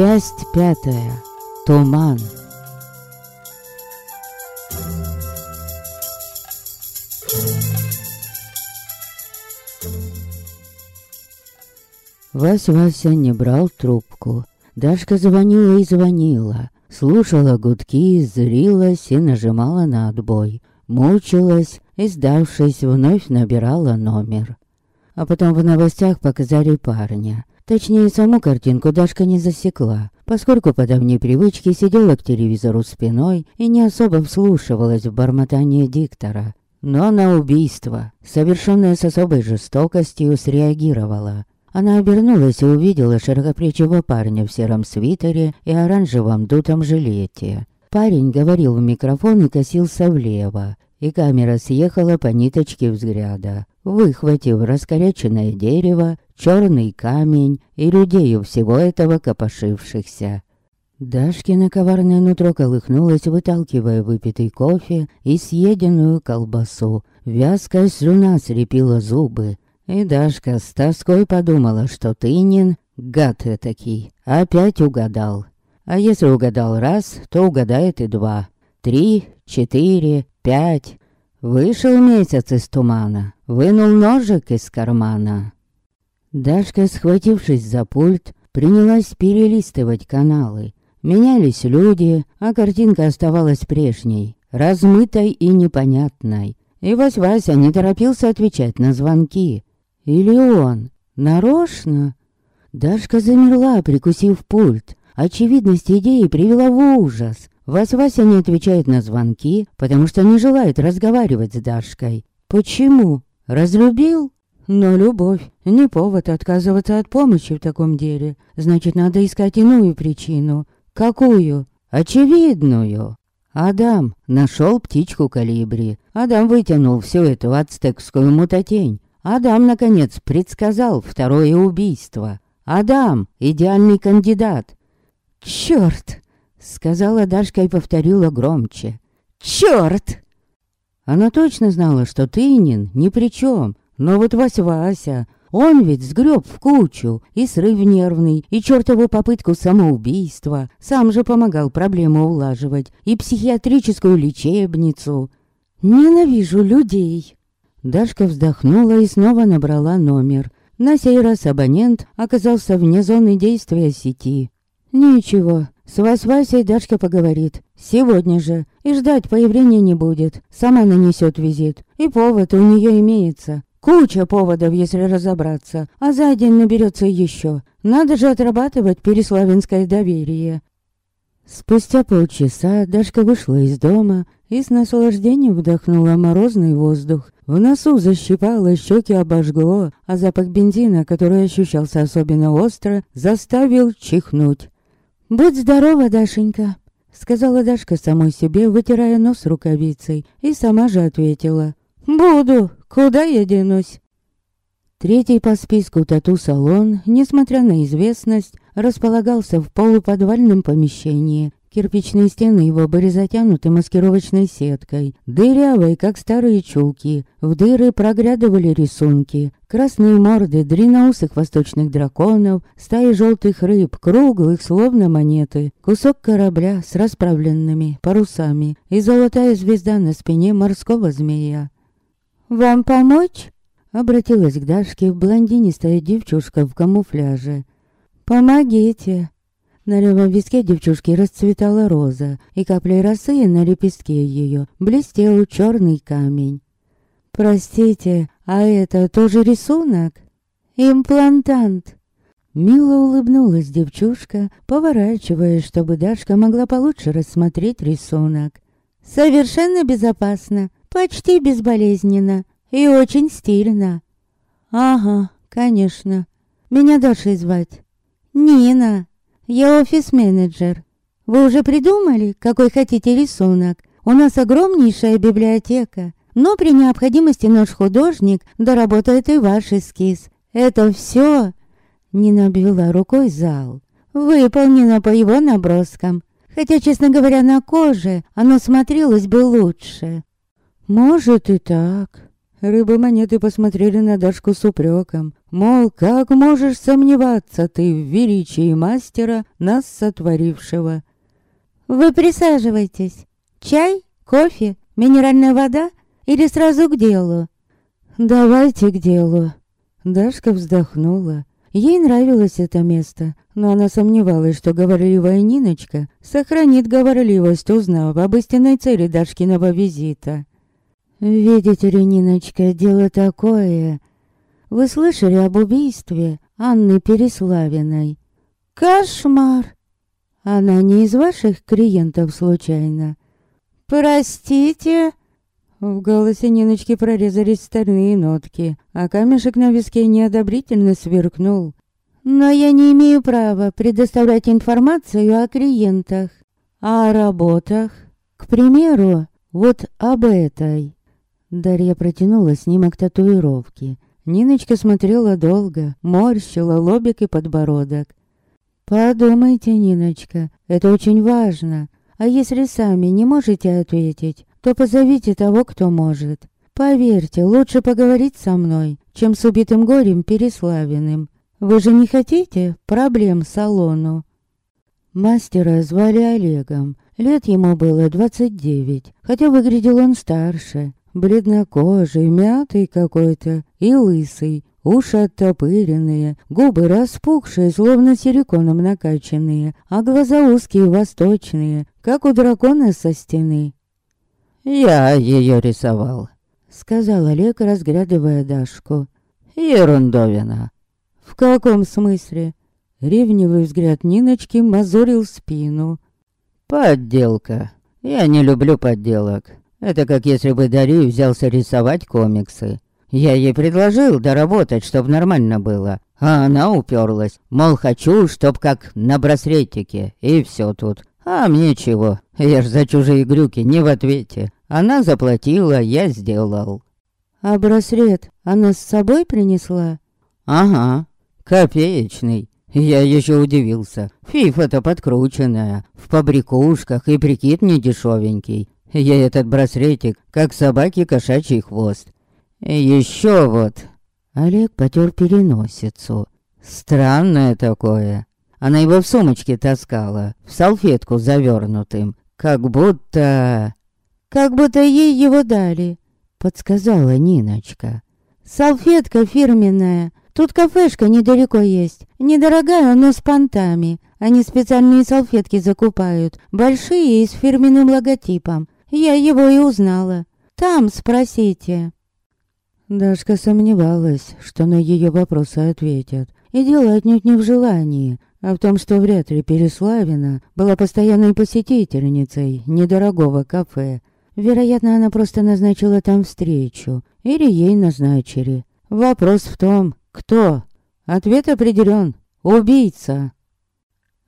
Часть пятая. Туман. Вась-Вася не брал трубку. Дашка звонила и звонила. Слушала гудки, зрилась и нажимала на отбой. Мучилась и, сдавшись, вновь набирала номер. А потом в новостях показали парня. Точнее, саму картинку Дашка не засекла, поскольку по давней привычке сидела к телевизору спиной и не особо вслушивалась в бормотание диктора. Но на убийство, совершенное с особой жестокостью, среагировала. Она обернулась и увидела широкоплечего парня в сером свитере и оранжевом дутом жилете. Парень говорил в микрофон и косился влево, и камера съехала по ниточке взгляда, выхватив раскоряченное дерево, черный камень и людей у всего этого копошившихся. Дашкина коварное нутро колыхнулось, выталкивая выпитый кофе и съеденную колбасу. Вязкая слюна слепила зубы. И Дашка с тоской подумала, что Тынин, гад этакий, опять угадал. А если угадал раз, то угадает и два. Три, четыре, пять. Вышел месяц из тумана, вынул ножик из кармана. Дашка, схватившись за пульт, принялась перелистывать каналы. Менялись люди, а картинка оставалась прежней, размытой и непонятной. И Вась-Вася не торопился отвечать на звонки. Или он? Нарочно? Дашка замерла, прикусив пульт. Очевидность идеи привела в ужас. Вась-Вася не отвечает на звонки, потому что не желает разговаривать с Дашкой. Почему? Разлюбил? Но любовь не повод отказываться от помощи в таком деле. Значит, надо искать иную причину. Какую? Очевидную. Адам нашел птичку калибри. Адам вытянул всю эту ацтекскую мутатень. Адам, наконец, предсказал второе убийство. Адам — идеальный кандидат. «Чёрт!» — сказала Дашка и повторила громче. «Чёрт!» Она точно знала, что Тынин ни при чем, но вот Вась-Вася, он ведь сгреб в кучу и срыв нервный, и чертову попытку самоубийства, сам же помогал проблему улаживать, и психиатрическую лечебницу. Ненавижу людей. Дашка вздохнула и снова набрала номер. На сей раз абонент оказался вне зоны действия сети. Ничего, с Вась-Васей Дашка поговорит. Сегодня же. И ждать появления не будет. Сама нанесет визит. И повод у нее имеется. Куча поводов, если разобраться, а за день наберется еще. Надо же отрабатывать переславянское доверие. Спустя полчаса Дашка вышла из дома и с наслаждением вдохнула морозный воздух. В носу защипало, щеки обожгло, а запах бензина, который ощущался особенно остро, заставил чихнуть. «Будь здорова, Дашенька», — сказала Дашка самой себе, вытирая нос рукавицей, и сама же ответила. «Буду, Куда я денусь? Третий по списку тату-салон, несмотря на известность, располагался в полуподвальном помещении. Кирпичные стены его были затянуты маскировочной сеткой, дырявой, как старые чулки. В дыры проглядывали рисунки. Красные морды длинноусых восточных драконов, стаи желтых рыб, круглых, словно монеты, кусок корабля с расправленными парусами и золотая звезда на спине морского змея. «Вам помочь?» Обратилась к Дашке блондинистая девчушка в камуфляже. «Помогите!» На левом виске девчушки расцветала роза, и каплей росы на лепестке ее блестел черный камень. «Простите, а это тоже рисунок?» «Имплантант!» Мило улыбнулась девчушка, поворачиваясь, чтобы Дашка могла получше рассмотреть рисунок. «Совершенно безопасно. Почти безболезненно и очень стильно. Ага, конечно. Меня Дашей звать. Нина. Я офис-менеджер. Вы уже придумали, какой хотите рисунок? У нас огромнейшая библиотека. Но при необходимости наш художник доработает и ваш эскиз. Это все, Нина обвела рукой зал, выполнено по его наброскам. Хотя, честно говоря, на коже оно смотрелось бы лучше. «Может и так». Рыбы-монеты посмотрели на Дашку с упреком. Мол, как можешь сомневаться ты в величии мастера, нас сотворившего? Вы присаживайтесь. Чай, кофе, минеральная вода или сразу к делу? Давайте к делу. Дашка вздохнула. Ей нравилось это место, но она сомневалась, что говорливая Ниночка сохранит говорливость, узнав об истинной цели Дашкиного визита. «Видите ли, Ниночка, дело такое. Вы слышали об убийстве Анны Переславиной?» «Кошмар!» Она не из ваших клиентов случайно? Простите? В голосе Ниночки прорезались стальные нотки, а камешек на виске неодобрительно сверкнул. Но я не имею права предоставлять информацию о клиентах. О работах? К примеру, вот об этой. Дарья протянула снимок татуировки. Ниночка смотрела долго, морщила лобик и подбородок. Подумайте, Ниночка, это очень важно. А если сами не можете ответить, то позовите того, кто может. Поверьте, лучше поговорить со мной, чем с убитым горем Переславиным. Вы же не хотите проблем салону? Мастера звали Олегом. Лет ему было двадцать девять, хотя выглядел он старше. Бледнокожий, мятый какой-то и лысый, Уши оттопыренные, губы распухшие, словно силиконом накачанные, а глаза узкие восточные, как у дракона со стены. «Я ее рисовал», — сказал Олег, разглядывая Дашку. «Ерундовина». «В каком смысле?» Ревнивый взгляд Ниночки мозорил спину. «Подделка. Я не люблю подделок. Это как если бы Дарий взялся рисовать комиксы. Я ей предложил доработать, чтоб нормально было. А она уперлась. Мол, хочу, чтоб как на браслетике. И все тут. А мне чего? Я ж за чужие грюки не в ответе. Она заплатила, я сделал. А браслет она с собой принесла? Ага, копеечный. Я еще удивился. Фифа-то подкрученная, в побрякушках и прикид не Я этот браслетик, как собаки кошачий хвост. Еще вот. Олег потер переносицу. Странное такое. Она его в сумочке таскала, в салфетку завернутым. Как будто... Как будто ей его дали, подсказала Ниночка. Салфетка фирменная. Тут кафешка недалеко есть. Недорогая, но с понтами. Они специальные салфетки закупают. Большие и с фирменным логотипом. Я его и узнала. Там спросите. Дашка сомневалась, что на ее вопросы ответят. И дело отнюдь не в желании, а в том, что вряд ли Переславина была постоянной посетительницей недорогого кафе. Вероятно, она просто назначила там встречу. Или ей назначили. Вопрос в том, кто? Ответ определен. Убийца.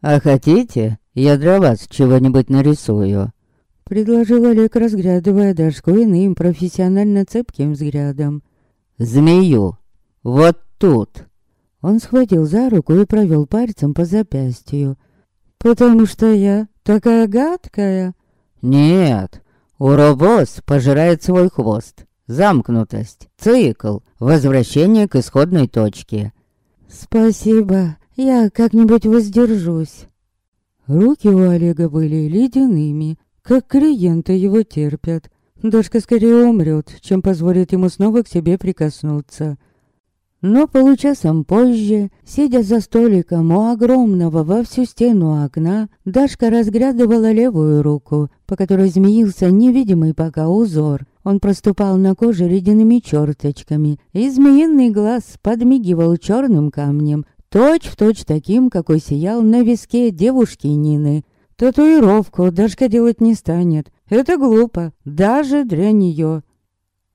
«А хотите, я для вас чего-нибудь нарисую?» Предложил Олег, разглядывая Дашку иным профессионально цепким взглядом змею. Вот тут. Он схватил за руку и провел пальцем по запястью. «Потому что я такая гадкая?» «Нет, уробос пожирает свой хвост. Замкнутость, цикл, возвращение к исходной точке». «Спасибо, я как-нибудь воздержусь». Руки у Олега были ледяными, как клиенты его терпят. Дашка скорее умрет, чем позволит ему снова к себе прикоснуться. Но получасом позже, сидя за столиком у огромного во всю стену окна, Дашка разглядывала левую руку, по которой змеился невидимый пока узор. Он проступал на коже ледяными черточками, и змеиный глаз подмигивал черным камнем, точь-в-точь точь таким, какой сиял на виске девушки Нины. Татуировку Дашка делать не станет, это глупо, даже для нее.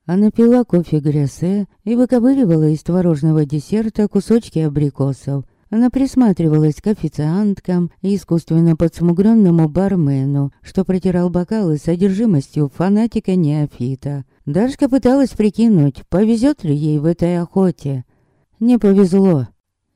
Она пила кофе грясе и выковыривала из творожного десерта кусочки абрикосов. Она присматривалась к официанткам и искусственно подсмугренному бармену, что протирал бокалы с содержимостью фанатика-неофита. Дашка пыталась прикинуть, повезет ли ей в этой охоте. Не повезло.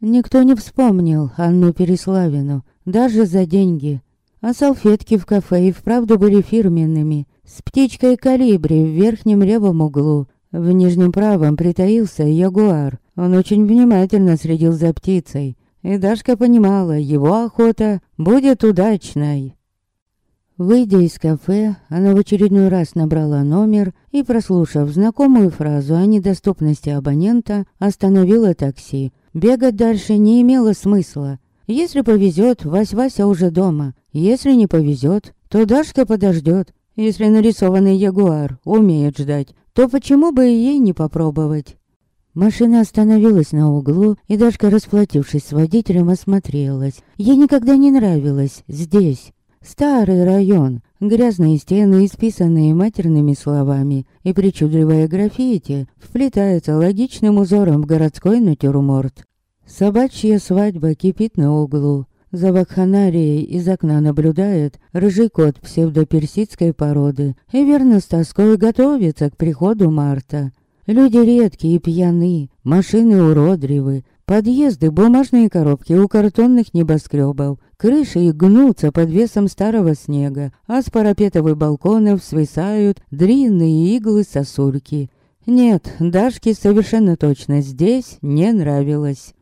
Никто не вспомнил Анну Переславину, даже за деньги. А салфетки в кафе и вправду были фирменными, с птичкой калибри в верхнем левом углу. В нижнем правом притаился ягуар, Он очень внимательно следил за птицей, и Дашка понимала, его охота будет удачной. Выйдя из кафе, она в очередной раз набрала номер и, прослушав знакомую фразу о недоступности абонента, остановила такси. Бегать дальше не имело смысла. Если повезет, Вась-Вася уже дома. Если не повезет, то Дашка подождет. Если нарисованный ягуар умеет ждать, то почему бы и ей не попробовать? Машина остановилась на углу, и Дашка, расплатившись с водителем, осмотрелась. Ей никогда не нравилось здесь. Старый район, грязные стены, исписанные матерными словами, и причудливое граффити вплетается логичным узором в городской натюрморт. Собачья свадьба кипит на углу. За вакханарией из окна наблюдает рыжий кот псевдоперсидской породы и верно с тоской готовится к приходу марта. Люди редкие и пьяны, машины уродливы, подъезды, бумажные коробки у картонных небоскребов, крыши гнутся под весом старого снега, а с парапетовых балконов свисают длинные иглы сосульки. Нет, Дашке совершенно точно здесь не нравилось.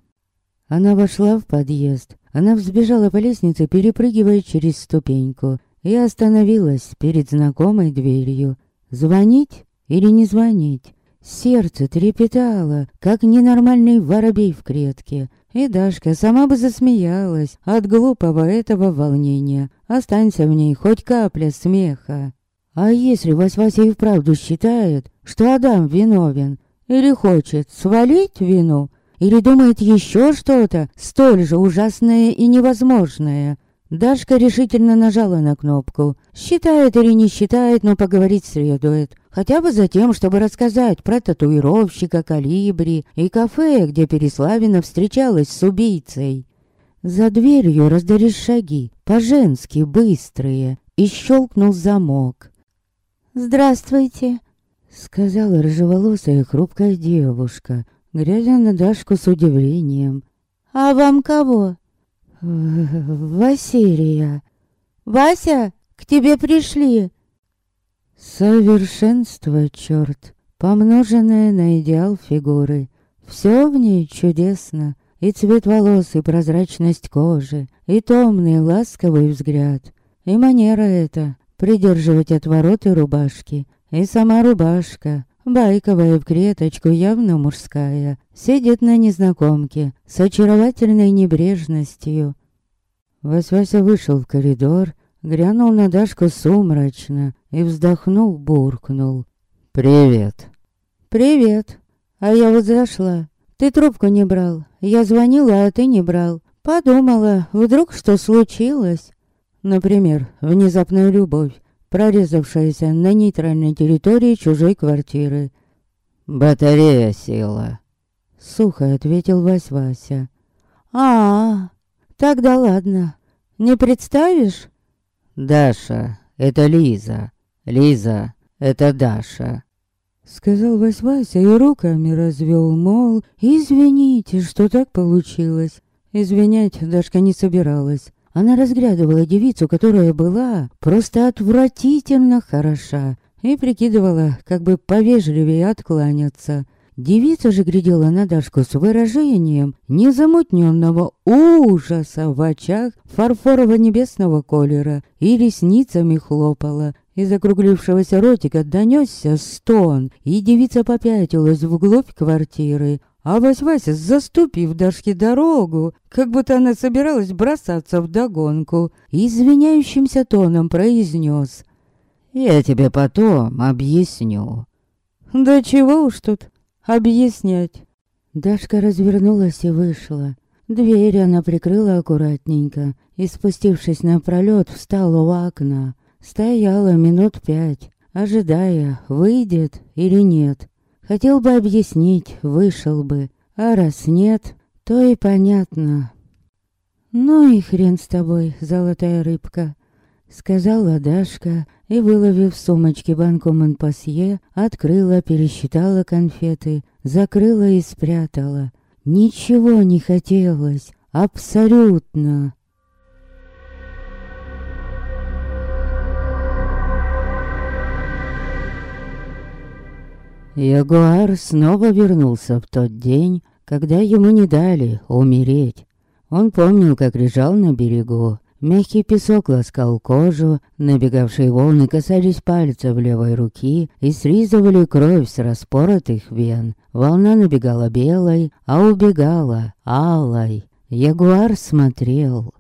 Она вошла в подъезд. Она взбежала по лестнице, перепрыгивая через ступеньку, и остановилась перед знакомой дверью. Звонить или не звонить? Сердце трепетало, как ненормальный воробей в клетке. И Дашка сама бы засмеялась от глупого этого волнения. Останься в ней хоть капля смеха. А если Вась-Вася и вправду считает, что Адам виновен, или хочет свалить вину, или думает еще что-то столь же ужасное и невозможное, Дашка решительно нажала на кнопку. Считает или не считает, но поговорить следует. Хотя бы за тем, чтобы рассказать про татуировщика Калибри и кафе, где Переславина встречалась с убийцей. За дверью раздались шаги, по-женски быстрые, и щелкнул замок. «Здравствуйте», — сказала рыжеволосая хрупкая девушка, глядя на Дашку с удивлением. «А вам кого?» Василия. Вася, к тебе пришли. Совершенство, черт, помноженное на идеал фигуры. Все в ней чудесно. И цвет волос, и прозрачность кожи, и томный ласковый взгляд. И манера эта — придерживать отвороты рубашки. И сама рубашка, байковая в клеточку, явно мужская, сидит на незнакомке с очаровательной небрежностью. Вась-Вася вышел в коридор, глянул на Дашку сумрачно и, вздохнув, буркнул. «Привет». «Привет. А я вот зашла. Ты трубку не брал. Я звонила, а ты не брал. Подумала, вдруг что случилось?» Например, внезапная любовь, прорезавшаяся на нейтральной территории чужой квартиры. «Батарея села», — сухо ответил Вась-Вася. «А, тогда ладно. Не представишь?» «Даша, это Лиза. Лиза, это Даша». Сказал Вась-Вася и руками развел, мол, «Извините, что так получилось». Извинять Дашка не собиралась. Она разглядывала девицу, которая была просто отвратительно хороша, и прикидывала, как бы повежливее откланяться. Девица же глядела на Дашку с выражением незамутненного ужаса в очах фарфорово-небесного колера и ресницами хлопала. Из округлившегося ротика донесся стон, и девица попятилась вглубь квартиры, а Вась-Вася, заступив Дашке дорогу, как будто она собиралась бросаться в догонку, извиняющимся тоном произнес. «Я тебе потом объясню». «Да чего уж тут объяснять?» Дашка развернулась и вышла. Дверь она прикрыла аккуратненько и, спустившись на пролет, встала у окна. Стояла минут пять, ожидая, выйдет или нет. Хотел бы объяснить, вышел бы. А раз нет, то и понятно. «Ну и хрен с тобой, золотая рыбка», — сказала Дашка, и, выловив в сумочке банку Монпасье, открыла, пересчитала конфеты, закрыла и спрятала. Ничего не хотелось, абсолютно. Ягуар снова вернулся в тот день, когда ему не дали умереть. Он помнил, как лежал на берегу. Мягкий песок ласкал кожу, набегавшие волны касались пальцев левой руки и срезывали кровь с распоротых вен. Волна набегала белой, а убегала алой. Ягуар смотрел.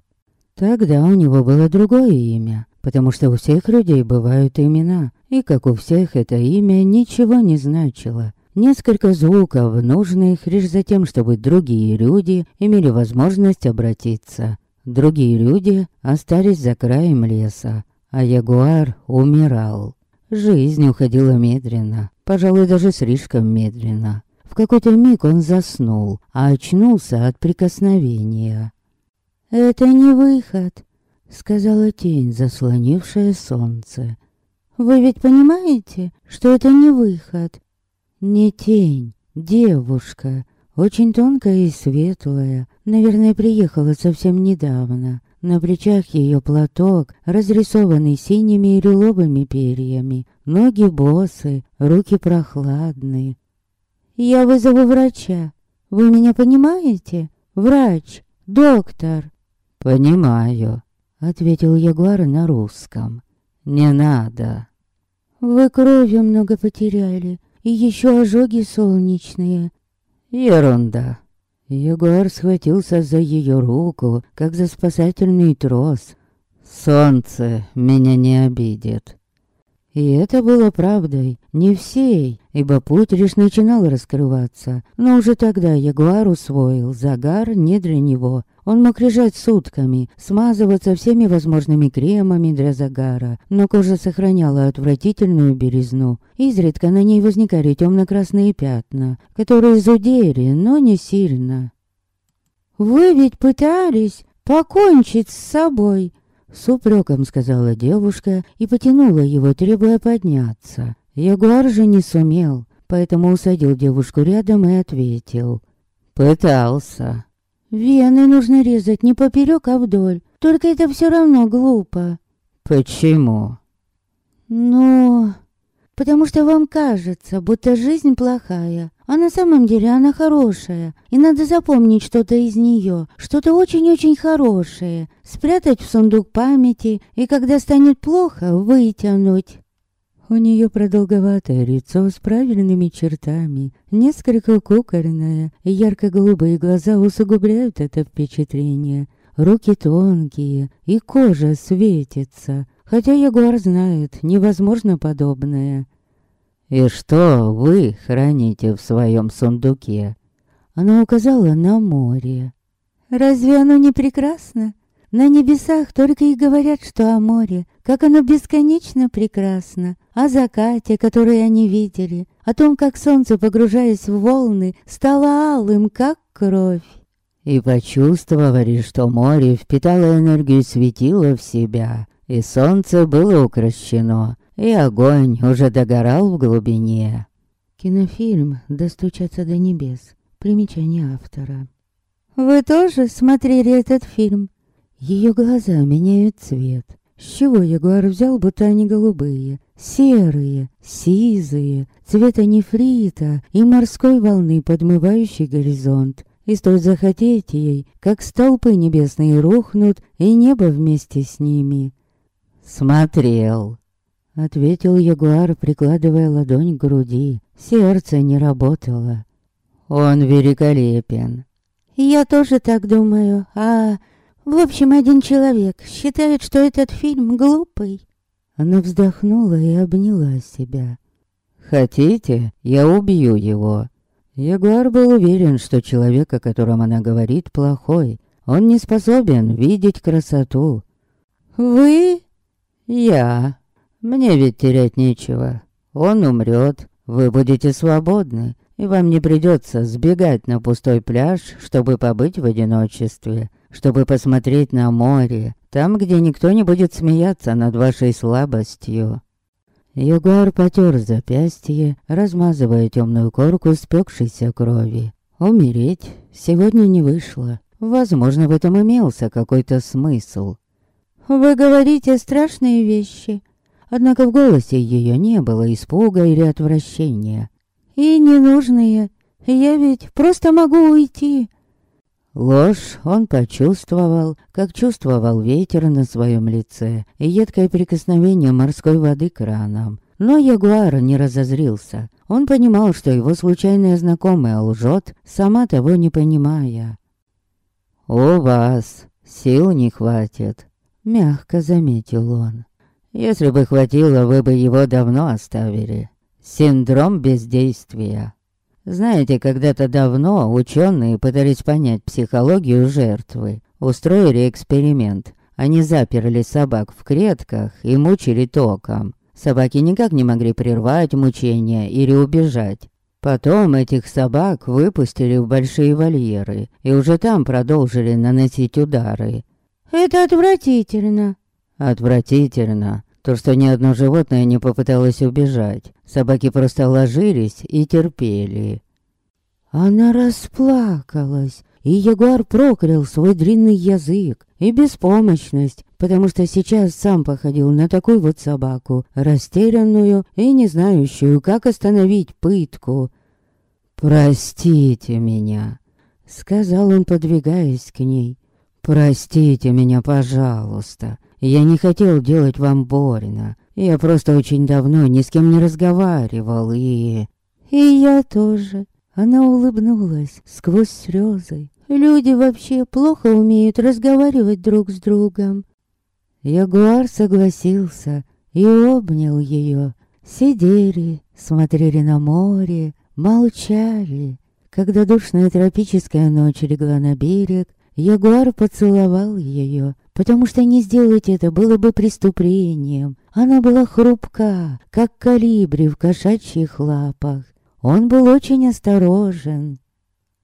Тогда у него было другое имя, потому что у всех людей бывают имена, и как у всех это имя ничего не значило. Несколько звуков, нужных лишь за тем, чтобы другие люди имели возможность обратиться. Другие люди остались за краем леса, а ягуар умирал. Жизнь уходила медленно, пожалуй, даже слишком медленно. В какой-то миг он заснул, а очнулся от прикосновения. «Это не выход», — сказала тень, заслонившая солнце. «Вы ведь понимаете, что это не выход?» Не тень, девушка, очень тонкая и светлая, наверное, приехала совсем недавно. На плечах ее платок, разрисованный синими и лиловыми перьями, ноги босы, руки прохладные. «Я вызову врача. Вы меня понимаете? Врач, доктор». «Понимаю», — ответил Ягуар на русском. «Не надо». «Вы крови много потеряли. И еще ожоги солнечные. Ерунда. Егор схватился за ее руку, как за спасательный трос. Солнце меня не обидит. И это было правдой, не всей, ибо путь лишь начинал раскрываться. Но уже тогда Ягуар усвоил, загар не для него. Он мог лежать сутками, смазываться всеми возможными кремами для загара, но кожа сохраняла отвратительную белизну. Изредка на ней возникали темно-красные пятна, которые зудели, но не сильно. «Вы ведь пытались покончить с собой», с упреком сказала девушка и потянула его, требуя подняться. Ягуар же не сумел, поэтому усадил девушку рядом и ответил. Пытался. Вены нужно резать не поперек, а вдоль. Только это все равно глупо. Почему? Ну, потому что вам кажется, будто жизнь плохая, а на самом деле она хорошая, и надо запомнить что-то из нее, что-то очень-очень хорошее, спрятать в сундук памяти, и когда станет плохо, вытянуть. У нее продолговатое лицо с правильными чертами, несколько кукольное, и ярко-голубые глаза усугубляют это впечатление. Руки тонкие, и кожа светится, хотя Ягуар знает, невозможно подобное. «И что вы храните в своем сундуке?» Она указала на море. «Разве оно не прекрасно? На небесах только и говорят, что о море, как оно бесконечно прекрасно, о закате, который они видели, о том, как солнце, погружаясь в волны, стало алым, как кровь. И почувствовали, что море впитало энергию светила в себя, и солнце было укращено, и огонь уже догорал в глубине. Кинофильм «Достучаться до небес». Примечание автора. «Вы тоже смотрели этот фильм?» Ее глаза меняют цвет. С чего Ягуар взял, будто они голубые? Серые, сизые, цвета нефрита и морской волны, подмывающей горизонт. И стоит захотеть ей, как столпы небесные рухнут, и небо вместе с ними. «Смотрел», — ответил Ягуар, прикладывая ладонь к груди. Сердце не работало. «Он великолепен». «Я тоже так думаю. А, в общем, один человек считает, что этот фильм глупый». Она вздохнула и обняла себя. «Хотите, я убью его?» Ягуар был уверен, что человек, о котором она говорит, плохой. Он не способен видеть красоту. «Вы?» «Я», мне ведь терять нечего. Он умрет, вы будете свободны, и вам не придется сбегать на пустой пляж, чтобы побыть в одиночестве, чтобы посмотреть на море, там, где никто не будет смеяться над вашей слабостью. Югар потер запястье, размазывая темную корку спекшейся крови. Умереть сегодня не вышло. Возможно, в этом имелся какой-то смысл. «Вы говорите страшные вещи», Однако в голосе ее не было испуга или отвращения. «И ненужные. Я ведь просто могу уйти. Ложь он почувствовал, как чувствовал ветер на своем лице и едкое прикосновение морской воды к ранам. Но Ягуар не разозрился. Он понимал, что его случайная знакомая лжет, сама того не понимая. «У вас сил не хватит», — мягко заметил он. «Если бы хватило, вы бы его давно оставили. Синдром бездействия». Знаете, когда-то давно ученые пытались понять психологию жертвы. Устроили эксперимент. Они заперли собак в клетках и мучили током. Собаки никак не могли прервать мучения или убежать. Потом этих собак выпустили в большие вольеры и уже там продолжили наносить удары. «Это отвратительно». «Отвратительно. То, что ни одно животное не попыталось убежать. Собаки просто ложились и терпели. Она расплакалась, и Ягуар проклял свой длинный язык и беспомощность, потому что сейчас сам походил на такую вот собаку, растерянную и не знающую, как остановить пытку. «Простите меня», — сказал он, подвигаясь к ней. «Простите меня, пожалуйста. Я не хотел делать вам больно. Я просто очень давно ни с кем не разговаривал и...» «И я тоже». Она улыбнулась сквозь слезы. «Люди вообще плохо умеют разговаривать друг с другом». Ягуар согласился и обнял ее. Сидели, смотрели на море, молчали. Когда душная тропическая ночь легла на берег, Ягуар поцеловал ее, потому что не сделать это было бы преступлением. Она была хрупка, как калибри в кошачьих лапах. Он был очень осторожен.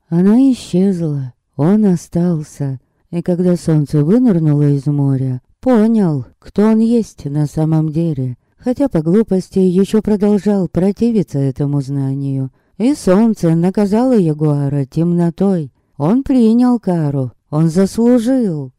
Она исчезла, он остался. И когда солнце вынырнуло из моря, понял, кто он есть на самом деле. Хотя по глупости еще продолжал противиться этому знанию. И солнце наказало Ягуара темнотой. Он принял кару, он заслужил.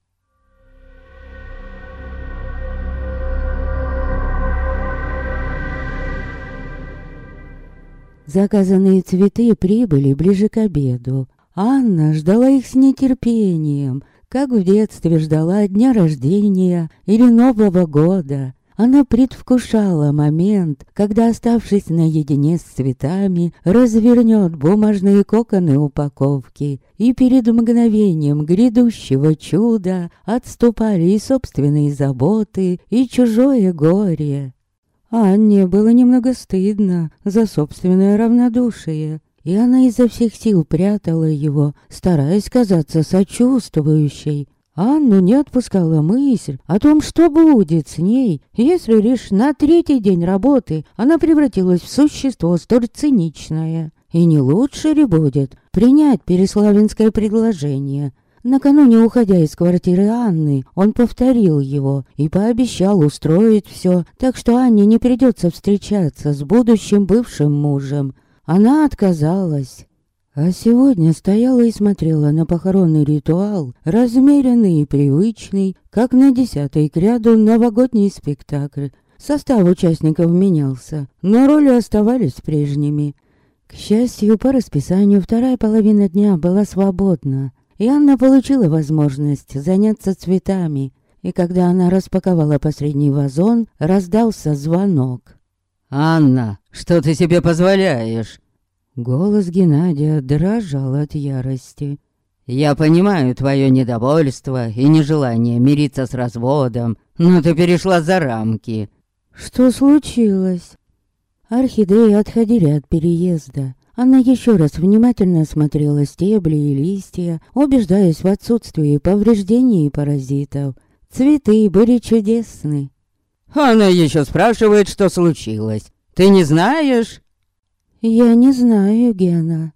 Заказанные цветы прибыли ближе к обеду. Анна ждала их с нетерпением, как в детстве ждала дня рождения или Нового года. Она предвкушала момент, когда, оставшись наедине с цветами, развернет бумажные коконы упаковки, и перед мгновением грядущего чуда отступали и собственные заботы, и чужое горе. Анне было немного стыдно за собственное равнодушие, и она изо всех сил прятала его, стараясь казаться сочувствующей, Анну не отпускала мысль о том, что будет с ней, если лишь на третий день работы она превратилась в существо столь циничное. И не лучше ли будет принять переславинское предложение? Накануне, уходя из квартиры Анны, он повторил его и пообещал устроить все, так что Анне не придется встречаться с будущим бывшим мужем. Она отказалась. А сегодня стояла и смотрела на похоронный ритуал, размеренный и привычный, как на десятый к ряду новогодний спектакль. Состав участников менялся, но роли оставались прежними. К счастью, по расписанию вторая половина дня была свободна, и Анна получила возможность заняться цветами. И когда она распаковала последний вазон, раздался звонок. «Анна, что ты себе позволяешь?» Голос Геннадия дрожал от ярости. «Я понимаю твое недовольство и нежелание мириться с разводом, но ты перешла за рамки». «Что случилось?» Орхидеи отходили от переезда. Она еще раз внимательно смотрела стебли и листья, убеждаясь в отсутствии повреждений и паразитов. Цветы были чудесны. «Она еще спрашивает, что случилось. Ты не знаешь?» «Я не знаю, Гена».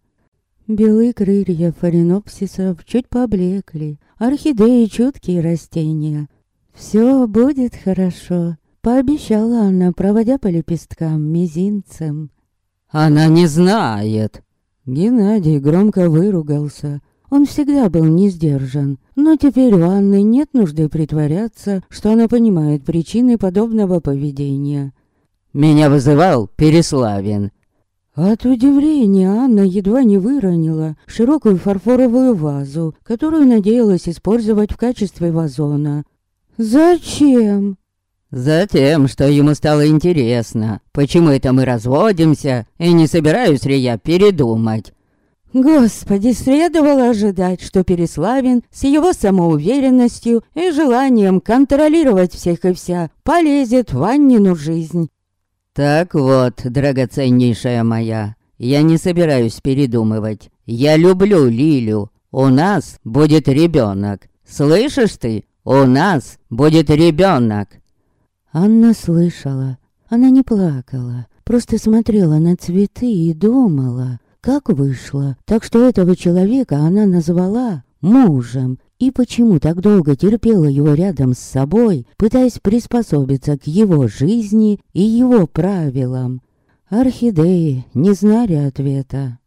Белые крылья фаринопсисов чуть поблекли, орхидеи чуткие растения. «Все будет хорошо», — пообещала она, проводя по лепесткам мизинцем. «Она не знает». Геннадий громко выругался. Он всегда был не сдержан, но теперь у Анны нет нужды притворяться, что она понимает причины подобного поведения. «Меня вызывал Переславин. От удивления Анна едва не выронила широкую фарфоровую вазу, которую надеялась использовать в качестве вазона. «Зачем?» Затем, что ему стало интересно, почему это мы разводимся, и не собираюсь ли я передумать. Господи, следовало ожидать, что Переславин с его самоуверенностью и желанием контролировать всех и вся полезет в Аннину жизнь. Так вот, драгоценнейшая моя, я не собираюсь передумывать. Я люблю Лилю. У нас будет ребенок. Слышишь ты? У нас будет ребенок. Анна слышала. Она не плакала, просто смотрела на цветы и думала, как вышло, так что этого человека она назвала мужем, и почему так долго терпела его рядом с собой, пытаясь приспособиться к его жизни и его правилам. Орхидеи не знали ответа.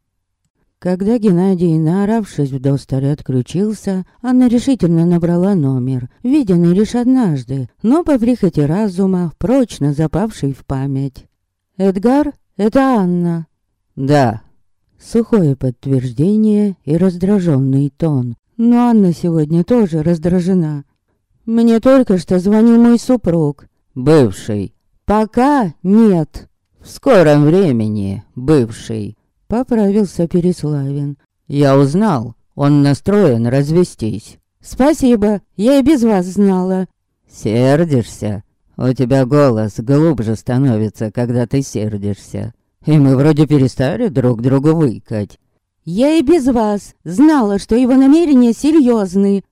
Когда Геннадий, наоравшись вдосталь, отключился, она решительно набрала номер, виденный лишь однажды, но по прихоти разума, прочно запавший в память. «Эдгар, это Анна». «Да». Сухое подтверждение и раздраженный тон. Но Анна сегодня тоже раздражена. «Мне только что звонил мой супруг». «Бывший». «Пока нет». «В скором времени, бывший». Поправился Переславин. Я узнал, он настроен развестись. Спасибо, я и без вас знала. Сердишься? У тебя голос глубже становится, когда ты сердишься. И мы вроде перестали друг другу выкать. Я и без вас знала, что его намерения серьезны.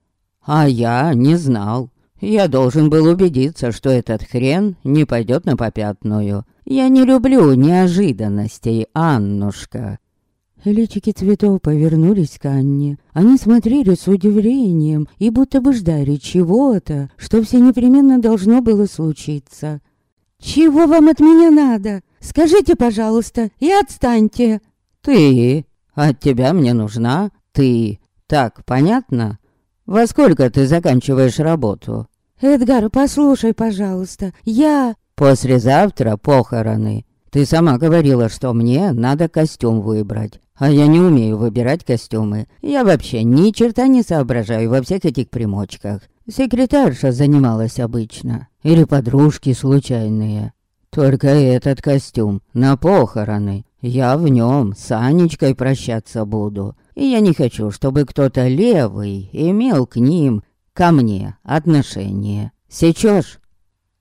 А я не знал. Я должен был убедиться, что этот хрен не пойдет на попятную. Я не люблю неожиданностей, Аннушка. Личики цветов повернулись к Анне. Они смотрели с удивлением и будто бы ждали чего-то, что все непременно должно было случиться. «Чего вам от меня надо? Скажите, пожалуйста, и отстаньте!» «Ты? От тебя мне нужна ты. Так, понятно? Во сколько ты заканчиваешь работу?» «Эдгар, послушай, пожалуйста, я...» Послезавтра похороны. Ты сама говорила, что мне надо костюм выбрать. А я не умею выбирать костюмы. Я вообще ни черта не соображаю во всех этих примочках. Секретарша занималась обычно. Или подружки случайные. Только этот костюм на похороны. Я в нем с Анечкой прощаться буду. И я не хочу, чтобы кто-то левый имел к ним, ко мне, отношение. Сечешь?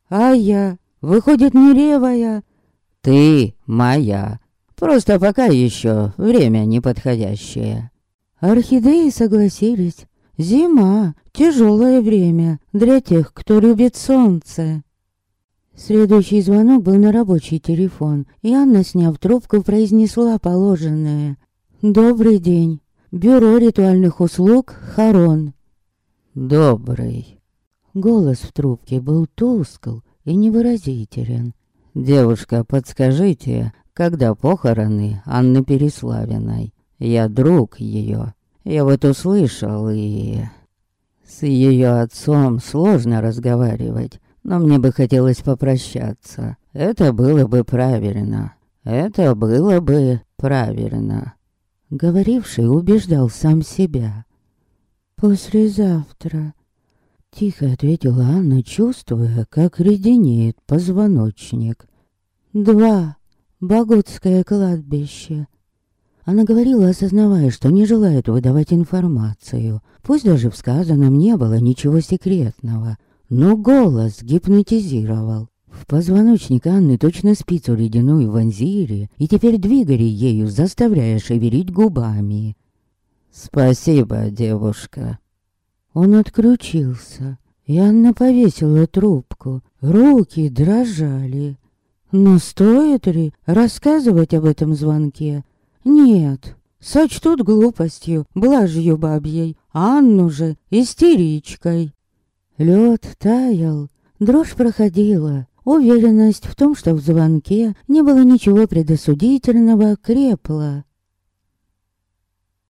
А я? Выходит, не левая. Ты моя. Просто пока еще время неподходящее. Орхидеи согласились. Зима, тяжелое время для тех, кто любит солнце. Следующий звонок был на рабочий телефон, и Анна, сняв трубку, произнесла положенное. «Добрый день. Бюро ритуальных услуг Харон». «Добрый». Голос в трубке был тускл, и невыразителен. «Девушка, подскажите, когда похороны Анны Переславиной? Я друг ее. Я вот услышал и... С ее отцом сложно разговаривать, но мне бы хотелось попрощаться. Это было бы правильно. Это было бы правильно». Говоривший убеждал сам себя. «Послезавтра», Тихо ответила Анна, чувствуя, как реденеет позвоночник. «Два. Богутское кладбище». Она говорила, осознавая, что не желает выдавать информацию. Пусть даже в сказанном не было ничего секретного. Но голос гипнотизировал. В позвоночник Анны точно спицу ледяную вонзили, и теперь двигали ею, заставляя шевелить губами. «Спасибо, девушка», он отключился, и Анна повесила трубку. Руки дрожали. Но стоит ли рассказывать об этом звонке? Нет, сочтут глупостью, блажью бабьей, Анну же истеричкой. Лед таял, дрожь проходила. Уверенность в том, что в звонке не было ничего предосудительного, крепла.